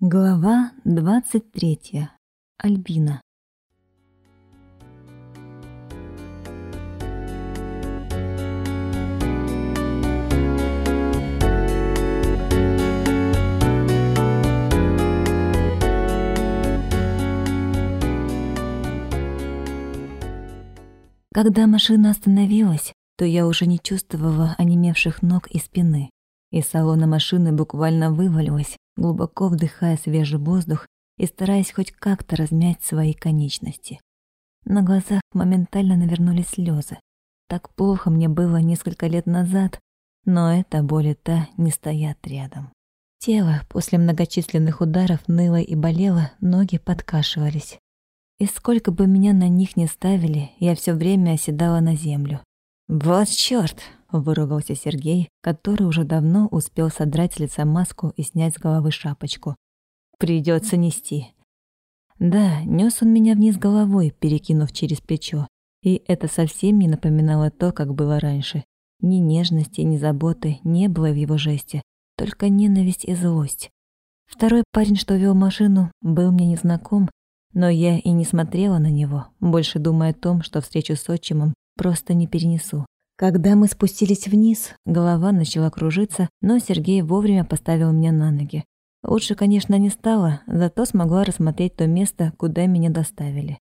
Глава 23. Альбина. Когда машина остановилась, то я уже не чувствовала онемевших ног и спины. Из салона машины буквально вывалилась, глубоко вдыхая свежий воздух и стараясь хоть как-то размять свои конечности. На глазах моментально навернулись слезы. Так плохо мне было несколько лет назад, но эта боль и та не стоят рядом. Тело после многочисленных ударов ныло и болело, ноги подкашивались. И сколько бы меня на них не ставили, я все время оседала на землю. «Вот чёрт!» Выругался Сергей, который уже давно успел содрать с лица маску и снять с головы шапочку. «Придется нести». Да, нёс он меня вниз головой, перекинув через плечо. И это совсем не напоминало то, как было раньше. Ни нежности, ни заботы не было в его жесте, только ненависть и злость. Второй парень, что вёл машину, был мне незнаком, но я и не смотрела на него, больше думая о том, что встречу с отчимом просто не перенесу. Когда мы спустились вниз, голова начала кружиться, но Сергей вовремя поставил меня на ноги. Лучше, конечно, не стало, зато смогла рассмотреть то место, куда меня доставили.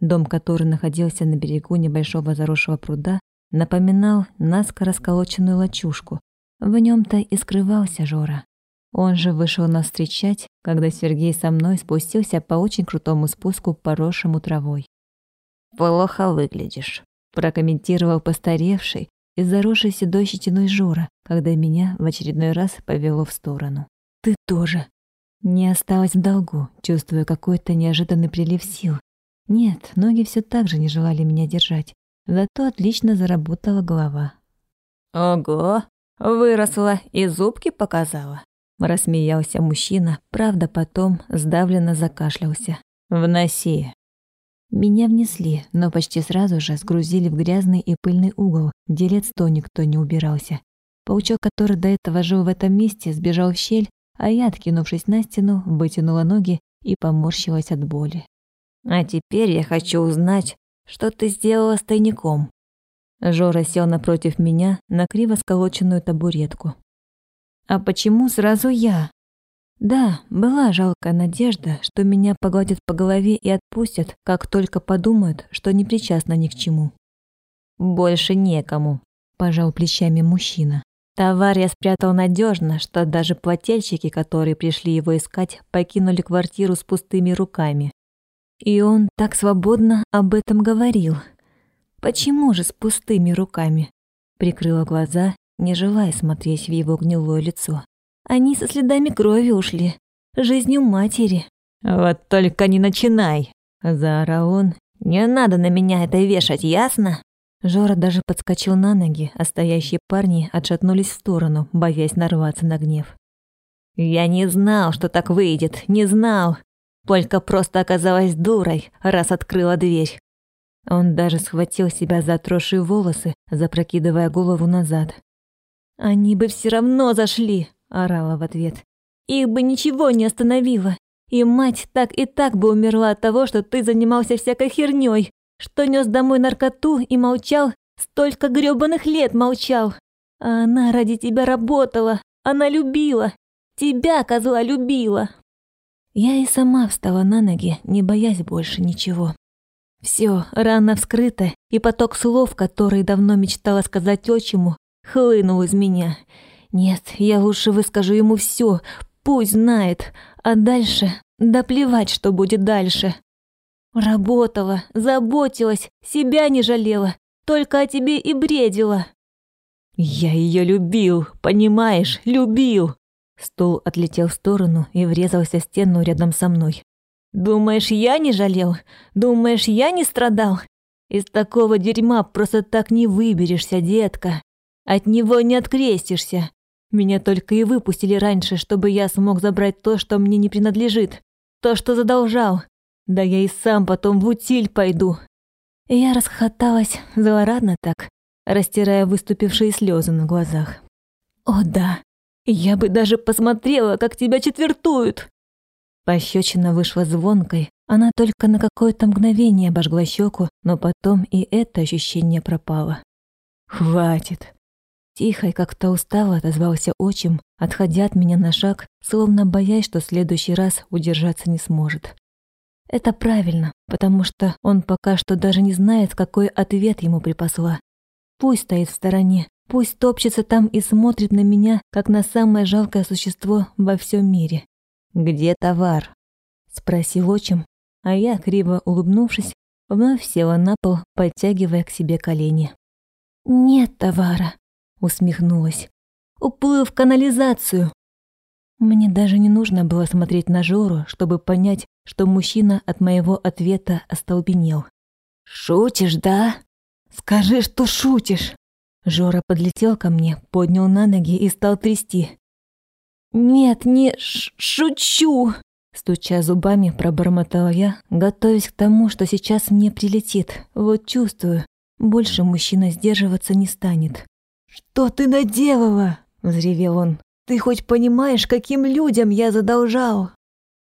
Дом, который находился на берегу небольшого заросшего пруда, напоминал наскоро расколоченную лачушку. В нем то и скрывался Жора. Он же вышел нас встречать, когда Сергей со мной спустился по очень крутому спуску, поросшему травой. «Плохо выглядишь», прокомментировал постаревший и заросшийся дощетиной Жора, когда меня в очередной раз повело в сторону. «Ты тоже!» Не осталось в долгу, чувствуя какой-то неожиданный прилив сил. Нет, ноги все так же не желали меня держать, зато отлично заработала голова. «Ого! Выросла и зубки показала!» Рассмеялся мужчина, правда потом сдавленно закашлялся. «Вноси!» Меня внесли, но почти сразу же сгрузили в грязный и пыльный угол, где лет сто никто не убирался. Паучок, который до этого жил в этом месте, сбежал в щель, а я, откинувшись на стену, вытянула ноги и поморщилась от боли. «А теперь я хочу узнать, что ты сделала с тайником». Жора сел напротив меня на криво сколоченную табуретку. «А почему сразу я?» Да, была жалкая надежда, что меня погладят по голове и отпустят, как только подумают, что не причастна ни к чему. «Больше некому», — пожал плечами мужчина. «Товар я спрятал надежно, что даже плательщики, которые пришли его искать, покинули квартиру с пустыми руками. И он так свободно об этом говорил. Почему же с пустыми руками?» Прикрыла глаза, не желая смотреть в его гнилое лицо. Они со следами крови ушли. Жизнью матери. «Вот только не начинай!» – заорал он. «Не надо на меня это вешать, ясно?» Жора даже подскочил на ноги, а стоящие парни отшатнулись в сторону, боясь нарваться на гнев. «Я не знал, что так выйдет, не знал. Только просто оказалась дурой, раз открыла дверь». Он даже схватил себя за отросшие волосы, запрокидывая голову назад. «Они бы все равно зашли!» орала в ответ. «Их бы ничего не остановило. И мать так и так бы умерла от того, что ты занимался всякой хернёй, что нёс домой наркоту и молчал, столько грёбаных лет молчал. А она ради тебя работала, она любила, тебя, козла, любила». Я и сама встала на ноги, не боясь больше ничего. Всё, рана вскрыта, и поток слов, которые давно мечтала сказать отчиму, хлынул из меня – нет, я лучше выскажу ему все, пусть знает, а дальше да плевать, что будет дальше. Работала, заботилась, себя не жалела, только о тебе и бредила. Я ее любил, понимаешь, любил. Стол отлетел в сторону и врезался в стену рядом со мной. «Думаешь, я не жалел? Думаешь, я не страдал? Из такого дерьма просто так не выберешься, детка. От него не открестишься. Меня только и выпустили раньше, чтобы я смог забрать то, что мне не принадлежит. То, что задолжал. Да я и сам потом в утиль пойду». Я расхоталась злорадно так, растирая выступившие слезы на глазах. «О да, я бы даже посмотрела, как тебя четвертуют!» Пощечина вышла звонкой, она только на какое-то мгновение обожгла щеку, но потом и это ощущение пропало. «Хватит!» Тихой, как то устало отозвался отчим, отходя от меня на шаг, словно боясь, что в следующий раз удержаться не сможет. Это правильно, потому что он пока что даже не знает, какой ответ ему припасла. Пусть стоит в стороне, пусть топчется там и смотрит на меня, как на самое жалкое существо во всем мире. «Где товар?» — спросил отчим, а я, криво улыбнувшись, вновь села на пол, подтягивая к себе колени. «Нет товара», усмехнулась. «Уплыл в канализацию!» Мне даже не нужно было смотреть на Жору, чтобы понять, что мужчина от моего ответа остолбенел. «Шутишь, да? Скажи, что шутишь!» Жора подлетел ко мне, поднял на ноги и стал трясти. «Нет, не ш шучу!» Стуча зубами, пробормотала я, готовясь к тому, что сейчас мне прилетит. Вот чувствую, больше мужчина сдерживаться не станет. «Что ты наделала?» – взревел он. «Ты хоть понимаешь, каким людям я задолжал?»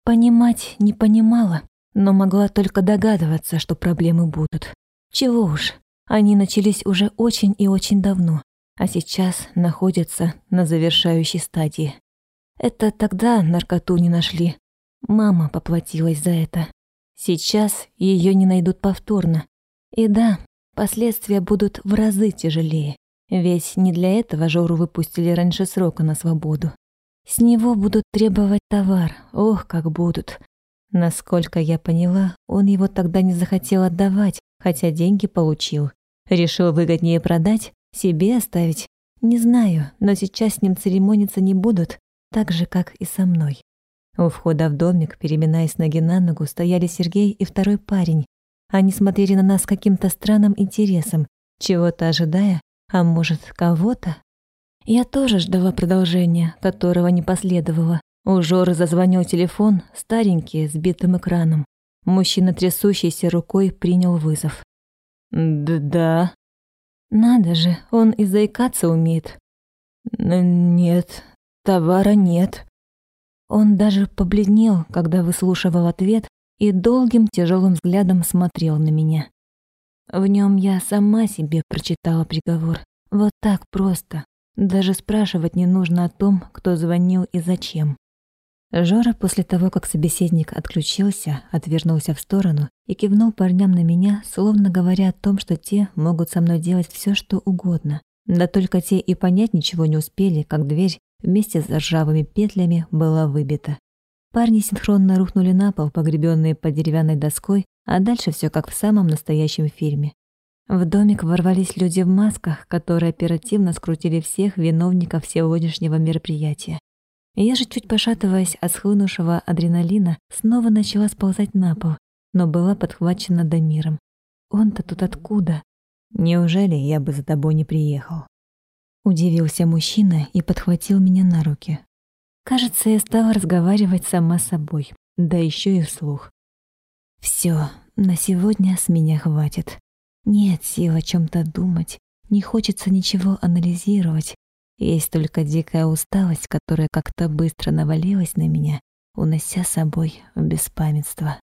Понимать не понимала, но могла только догадываться, что проблемы будут. Чего уж, они начались уже очень и очень давно, а сейчас находятся на завершающей стадии. Это тогда наркоту не нашли. Мама поплатилась за это. Сейчас ее не найдут повторно. И да, последствия будут в разы тяжелее. Весь не для этого Жору выпустили раньше срока на свободу. С него будут требовать товар. Ох, как будут. Насколько я поняла, он его тогда не захотел отдавать, хотя деньги получил. Решил выгоднее продать, себе оставить. Не знаю, но сейчас с ним церемониться не будут, так же, как и со мной. У входа в домик, переминаясь ноги на ногу, стояли Сергей и второй парень. Они смотрели на нас каким-то странным интересом, чего-то ожидая а может, кого-то? Я тоже ждала продолжения, которого не последовало. У Жоры зазвонил телефон, старенький, с битым экраном. Мужчина, трясущейся рукой, принял вызов. «Да-да». «Надо же, он и заикаться умеет». «Нет, товара нет». Он даже побледнел, когда выслушивал ответ и долгим тяжелым взглядом смотрел на меня. В нем я сама себе прочитала приговор. Вот так просто. Даже спрашивать не нужно о том, кто звонил и зачем. Жора после того, как собеседник отключился, отвернулся в сторону и кивнул парням на меня, словно говоря о том, что те могут со мной делать все, что угодно. Да только те и понять ничего не успели, как дверь вместе с ржавыми петлями была выбита. Парни синхронно рухнули на пол, погребенные под деревянной доской, а дальше все как в самом настоящем фильме. В домик ворвались люди в масках, которые оперативно скрутили всех виновников сегодняшнего мероприятия. Я же, чуть пошатываясь от схлынувшего адреналина, снова начала сползать на пол, но была подхвачена Дамиром. «Он-то тут откуда?» «Неужели я бы за тобой не приехал?» Удивился мужчина и подхватил меня на руки. Кажется, я стала разговаривать сама собой, да еще и вслух. Все, на сегодня с меня хватит. Нет сил о чем-то думать, не хочется ничего анализировать. Есть только дикая усталость, которая как-то быстро навалилась на меня, унося с собой в беспамятство.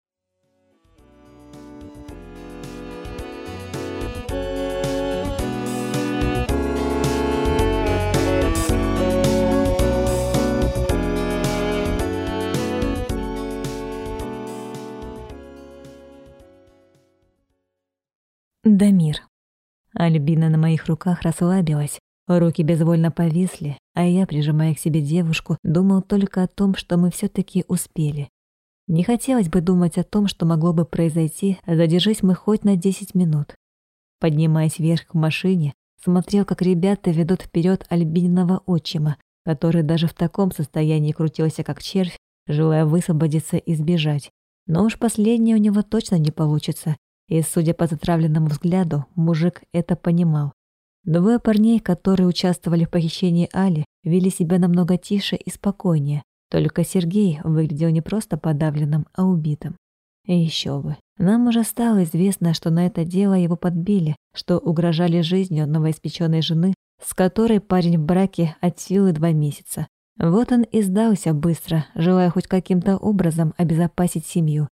Да мир. Альбина на моих руках расслабилась. Руки безвольно повисли, а я, прижимая к себе девушку, думал только о том, что мы все таки успели. Не хотелось бы думать о том, что могло бы произойти, задержись мы хоть на 10 минут. Поднимаясь вверх к машине, смотрел, как ребята ведут вперед Альбининого отчима, который даже в таком состоянии крутился как червь, желая высвободиться и сбежать. Но уж последнее у него точно не получится, и, судя по затравленному взгляду, мужик это понимал. Двое парней, которые участвовали в похищении Али, вели себя намного тише и спокойнее. Только Сергей выглядел не просто подавленным, а убитым. И еще бы. Нам уже стало известно, что на это дело его подбили, что угрожали жизнью новоиспеченной жены, с которой парень в браке от силы два месяца. Вот он и сдался быстро, желая хоть каким-то образом обезопасить семью.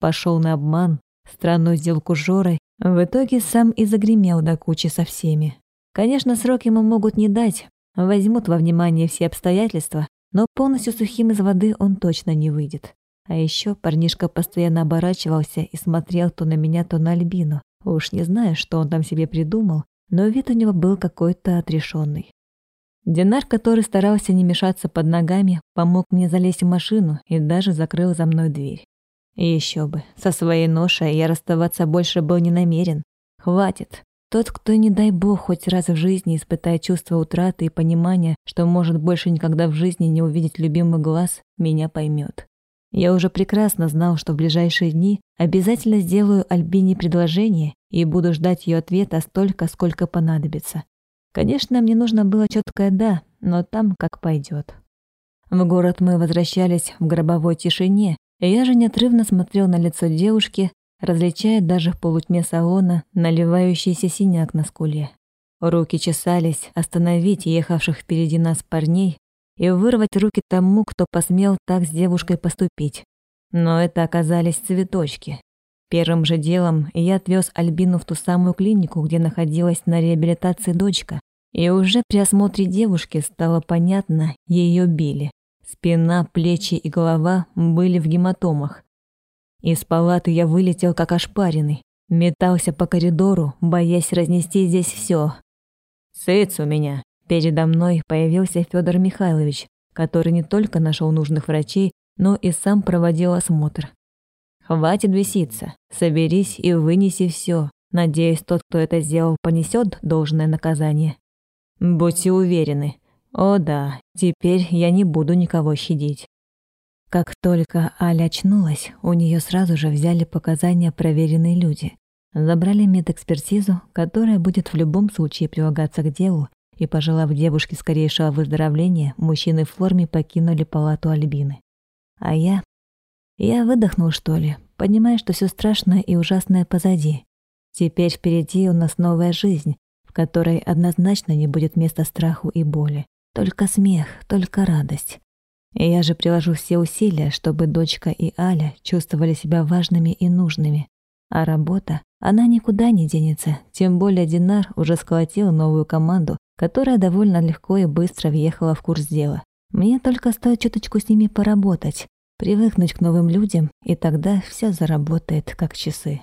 Пошел на обман, Странную сделку с Жорой в итоге сам и загремел до кучи со всеми. Конечно, срок ему могут не дать, возьмут во внимание все обстоятельства, но полностью сухим из воды он точно не выйдет. А еще парнишка постоянно оборачивался и смотрел то на меня, то на Альбину. Уж не знаю, что он там себе придумал, но вид у него был какой-то отрешенный. Динар, который старался не мешаться под ногами, помог мне залезть в машину и даже закрыл за мной дверь. И еще бы, со своей ношей я расставаться больше был не намерен. Хватит. Тот, кто, не дай бог, хоть раз в жизни испытает чувство утраты и понимания, что может больше никогда в жизни не увидеть любимый глаз, меня поймет. Я уже прекрасно знал, что в ближайшие дни обязательно сделаю Альбине предложение и буду ждать ее ответа столько, сколько понадобится. Конечно, мне нужно было четкое «да», но там как пойдет. В город мы возвращались в гробовой тишине, я же неотрывно смотрел на лицо девушки, различая даже в полутьме салона наливающийся синяк на скуле. Руки чесались остановить ехавших впереди нас парней и вырвать руки тому, кто посмел так с девушкой поступить. Но это оказались цветочки. Первым же делом я отвез Альбину в ту самую клинику, где находилась на реабилитации дочка, и уже при осмотре девушки стало понятно, ее били. Спина, плечи и голова были в гематомах. Из палаты я вылетел как ошпаренный, метался по коридору, боясь разнести здесь все. «Сыц у меня!» Передо мной появился Федор Михайлович, который не только нашел нужных врачей, но и сам проводил осмотр. «Хватит беситься, соберись и вынеси все. Надеюсь, тот, кто это сделал, понесет должное наказание». «Будьте уверены, о да, теперь я не буду никого щадить. Как только Аля очнулась, у нее сразу же взяли показания проверенные люди. Забрали медэкспертизу, которая будет в любом случае прилагаться к делу, и, пожелав девушке скорейшего выздоровления, мужчины в форме покинули палату Альбины. А я... Я выдохнул, что ли, понимая, что все страшное и ужасное позади. Теперь впереди у нас новая жизнь, в которой однозначно не будет места страху и боли только смех, только радость. И я же приложу все усилия, чтобы дочка и Аля чувствовали себя важными и нужными. А работа, она никуда не денется, тем более Динар уже сколотил новую команду, которая довольно легко и быстро въехала в курс дела. Мне только стоит чуточку с ними поработать, привыкнуть к новым людям, и тогда все заработает как часы.